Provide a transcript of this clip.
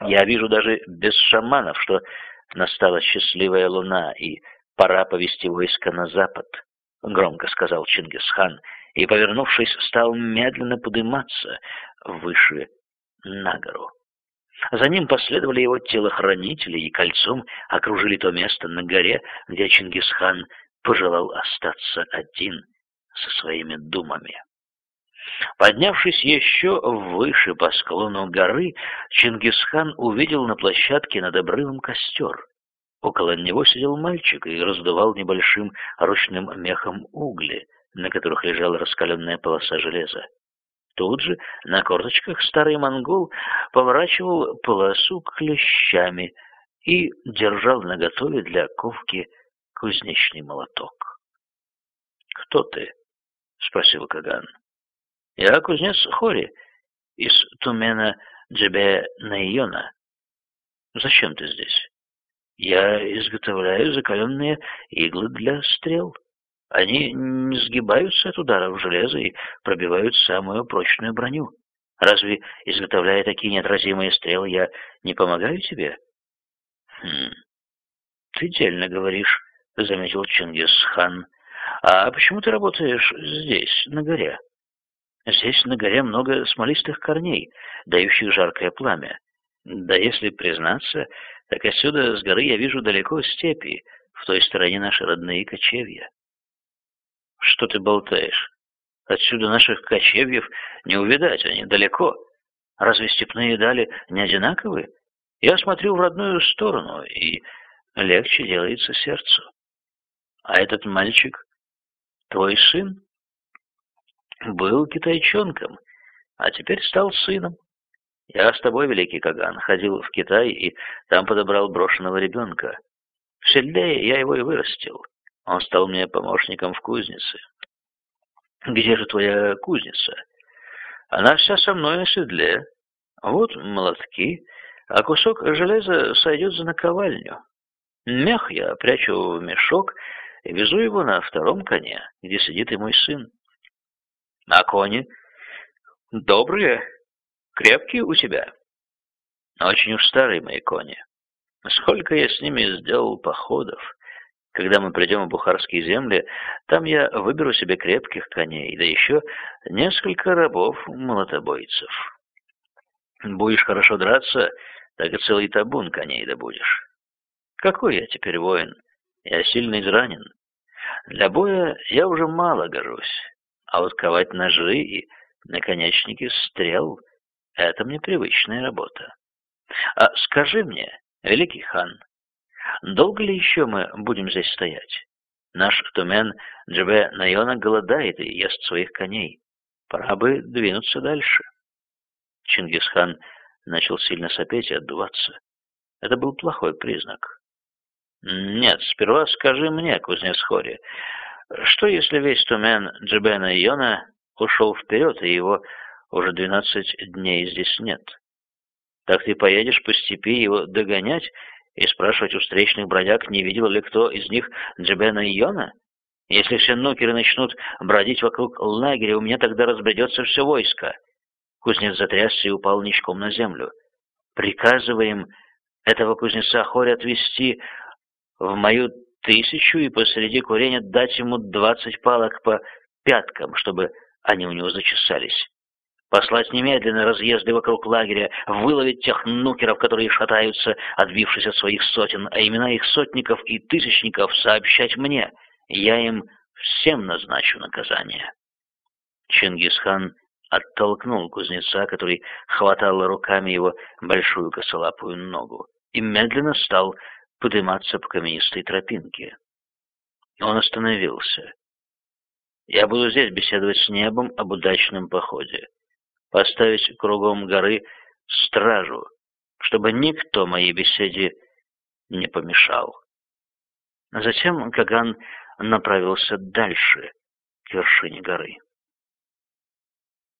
Я вижу даже без шаманов, что настала счастливая луна, и пора повести войско на запад, — громко сказал Чингисхан, и, повернувшись, стал медленно подниматься выше на гору. За ним последовали его телохранители и кольцом окружили то место на горе, где Чингисхан пожелал остаться один со своими думами. Поднявшись еще выше по склону горы, Чингисхан увидел на площадке над обрывом костер. Около него сидел мальчик и раздувал небольшим ручным мехом угли, на которых лежала раскаленная полоса железа. Тут же на корточках старый монгол поворачивал полосу клещами и держал наготове для ковки кузнечный молоток. «Кто ты?» — спросил Каган. «Я кузнец Хори из Тумена Джебе Найона. Зачем ты здесь?» «Я изготовляю закаленные иглы для стрел». Они не сгибаются от ударов железа и пробивают самую прочную броню. Разве, изготовляя такие неотразимые стрелы, я не помогаю тебе? Хм, ты дельно говоришь, заметил Чингисхан. А почему ты работаешь здесь, на горе? Здесь на горе много смолистых корней, дающих жаркое пламя. Да если признаться, так отсюда с горы я вижу далеко степи, в той стороне наши родные кочевья. Что ты болтаешь? Отсюда наших кочевьев не увидать, они далеко. Разве степные дали не одинаковые? Я смотрю в родную сторону, и легче делается сердцу. А этот мальчик твой сын? Был китайчонком, а теперь стал сыном. Я с тобой, великий Каган, ходил в Китай и там подобрал брошенного ребенка. В седле я его и вырастил. Он стал мне помощником в кузнице. Где же твоя кузница? Она вся со мной на седле. Вот молотки, а кусок железа сойдет за наковальню. Мех я прячу в мешок и везу его на втором коне, где сидит и мой сын. А кони? Добрые, крепкие у тебя. Очень уж старые мои кони. Сколько я с ними сделал походов. Когда мы придем в бухарские земли, там я выберу себе крепких коней, да еще несколько рабов-молотобойцев. Будешь хорошо драться, так и целый табун коней добудешь. Какой я теперь воин? Я сильно изранен. Для боя я уже мало гожусь, а вот ковать ножи и наконечники стрел — это мне привычная работа. А скажи мне, великий хан, Долго ли еще мы будем здесь стоять? Наш тумен Джебе Найона голодает и ест своих коней. Пора бы двинуться дальше. Чингисхан начал сильно сопеть и отдуваться. Это был плохой признак. «Нет, сперва скажи мне, кузнец Хори, что если весь тумен Джебена Йона ушел вперед, и его уже двенадцать дней здесь нет? Так ты поедешь по степи его догонять и спрашивать у встречных бродяг, не видел ли кто из них Джебена Йона? Если все нукеры начнут бродить вокруг лагеря, у меня тогда разбредется все войско. Кузнец затрясся и упал ничком на землю. Приказываем этого кузнеца Хоря отвести в мою тысячу и посреди курения дать ему двадцать палок по пяткам, чтобы они у него зачесались послать немедленно разъезды вокруг лагеря, выловить тех нукеров, которые шатаются, отбившись от своих сотен, а имена их сотников и тысячников сообщать мне. Я им всем назначу наказание. Чингисхан оттолкнул кузнеца, который хватал руками его большую косолапую ногу, и медленно стал подниматься по каменистой тропинке. Он остановился. «Я буду здесь беседовать с небом об удачном походе поставить кругом горы стражу, чтобы никто моей беседе не помешал. Затем Каган направился дальше, к вершине горы.